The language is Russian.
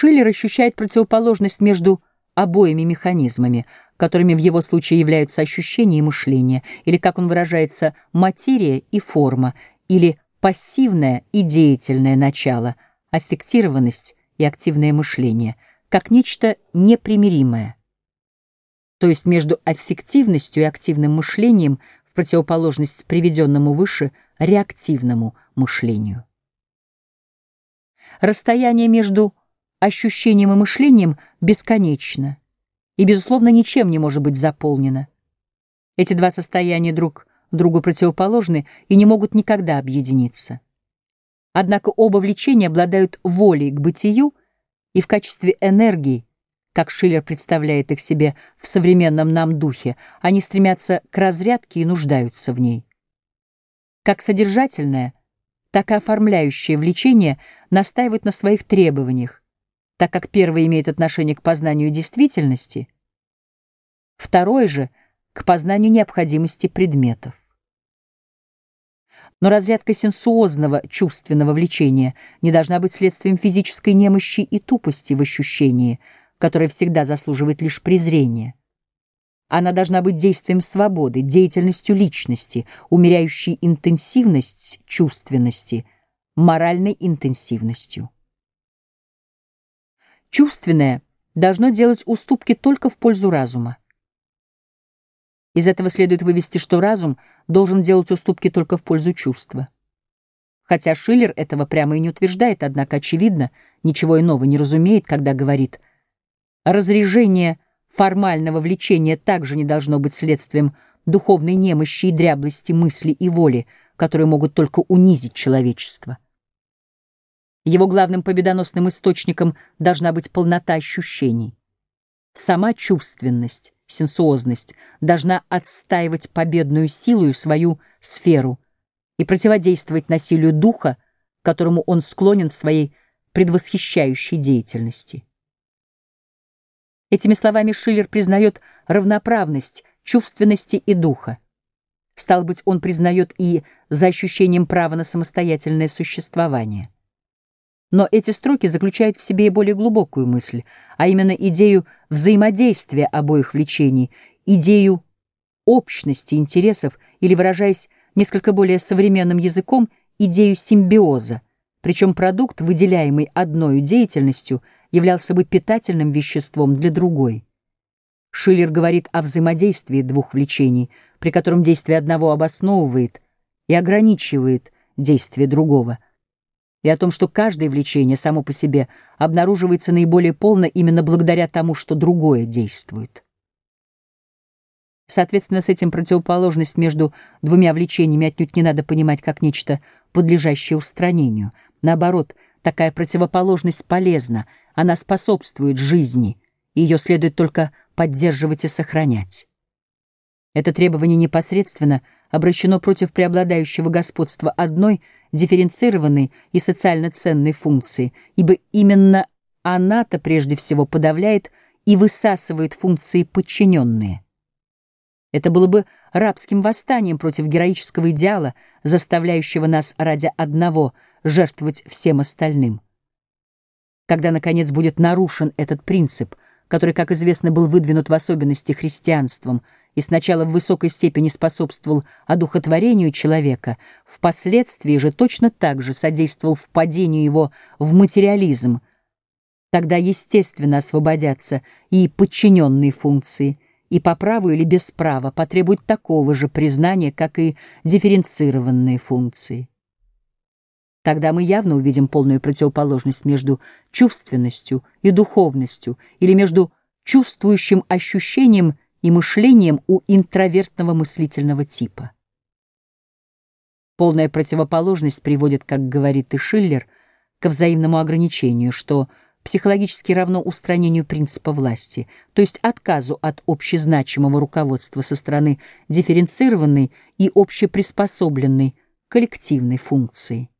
Шиллер ощущает противоположность между обоими механизмами, которыми в его случае являются ощущение и мышление, или, как он выражается, материя и форма, или пассивное и деятельное начало, аффектированность и активное мышление, как нечто непримиримое. То есть между аффективностью и активным мышлением в противоположность приведенному выше реактивному мышлению. Расстояние между ощущением и мышлением бесконечно и, безусловно, ничем не может быть заполнено. Эти два состояния друг другу противоположны и не могут никогда объединиться. Однако оба влечения обладают волей к бытию и в качестве энергии, как Шиллер представляет их себе в современном нам духе, они стремятся к разрядке и нуждаются в ней. Как содержательное, так и оформляющее влечение настаивают на своих требованиях, так как первое имеет отношение к познанию действительности, второе же — к познанию необходимости предметов. Но разрядка сенсуозного чувственного влечения не должна быть следствием физической немощи и тупости в ощущении, которое всегда заслуживает лишь презрения. Она должна быть действием свободы, деятельностью личности, умеряющей интенсивность чувственности, моральной интенсивностью. Чувственное должно делать уступки только в пользу разума. Из этого следует вывести, что разум должен делать уступки только в пользу чувства. Хотя Шиллер этого прямо и не утверждает, однако, очевидно, ничего иного не разумеет, когда говорит «разрежение формального влечения также не должно быть следствием духовной немощи и дряблости мысли и воли, которые могут только унизить человечество». Его главным победоносным источником должна быть полнота ощущений. Сама чувственность, сенсуозность должна отстаивать победную силу и свою сферу и противодействовать насилию духа, которому он склонен в своей предвосхищающей деятельности. Этими словами Шиллер признает равноправность чувственности и духа. Стал быть, он признает и за ощущением права на самостоятельное существование. Но эти строки заключают в себе и более глубокую мысль, а именно идею взаимодействия обоих влечений, идею общности интересов или, выражаясь несколько более современным языком, идею симбиоза, причем продукт, выделяемый одной деятельностью, являлся бы питательным веществом для другой. Шиллер говорит о взаимодействии двух влечений, при котором действие одного обосновывает и ограничивает действие другого — и о том, что каждое влечение само по себе обнаруживается наиболее полно именно благодаря тому, что другое действует. Соответственно, с этим противоположность между двумя влечениями отнюдь не надо понимать как нечто, подлежащее устранению. Наоборот, такая противоположность полезна, она способствует жизни, и ее следует только поддерживать и сохранять. Это требование непосредственно обращено против преобладающего господства одной – дифференцированной и социально ценной функции, ибо именно она-то прежде всего подавляет и высасывает функции подчиненные. Это было бы рабским восстанием против героического идеала, заставляющего нас ради одного жертвовать всем остальным. Когда, наконец, будет нарушен этот принцип, который, как известно, был выдвинут в особенности христианством – и сначала в высокой степени способствовал одухотворению человека, впоследствии же точно так же содействовал впадению его в материализм. Тогда естественно освободятся и подчиненные функции, и по праву или без права потребуют такого же признания, как и дифференцированные функции. Тогда мы явно увидим полную противоположность между чувственностью и духовностью или между чувствующим ощущением и мышлением у интровертного мыслительного типа. Полная противоположность приводит, как говорит и Шиллер, к взаимному ограничению, что психологически равно устранению принципа власти, то есть отказу от общезначимого руководства со стороны дифференцированной и общеприспособленной коллективной функции.